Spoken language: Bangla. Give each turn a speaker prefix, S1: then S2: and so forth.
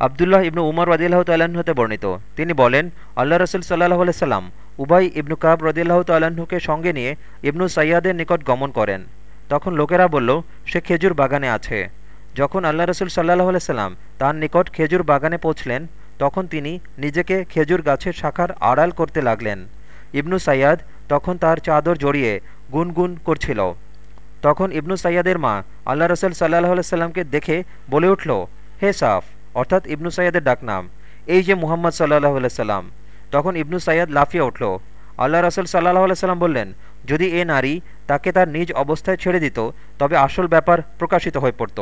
S1: আবদুল্লাহ ইবনু উমর রদিল্লাহ তাল্লাহ্ন হতে বর্ণিত। তিনি বলেন, আল্লাহ রসুল সাল্লাহ সাল্লাম উবাই ইবনু কাব রদিল্লাহ তাল্লাহ্নকে সঙ্গে নিয়ে ইবনু সাইয়াদের নিকট গমন করেন। তখন লোকেরা বলল, সে খেজুর বাগানে আছে। যখন আল্লাহ রসুল সাল্লাহ সাল্লাম তার নিকট খেজুর বাগানে পৌঁছলেন, তখন তিনি নিজেকে খেজুর গাছের শাখার আড়াল করতে লাগলেন। ইবনু সাইয়াদ তখন তার চাদর জড়িয়ে গুনগুন করছিল। তখন ইবনু সাইয়াদের মা আল্লাহ রসুল সাল্লাহ সাল্লামকে দেখে বলে উঠল, হে সাফ অর্থাৎ ইবনু সাইয়াদের ডাকনাম, এই যে মুহাম্মদ সাল্লাহ সাল্লাম। তখন ইবনু সাইয়াদ লাফিয়ে উঠল। আল্লাহ রসুল সাল্লাহ সাল্লাম বললেন, যদি এ নারী তাকে তার নিজ অবস্থায় ছেড়ে দিত, তবে আসল ব্যাপার প্রকাশিত হয়ে পড়ত।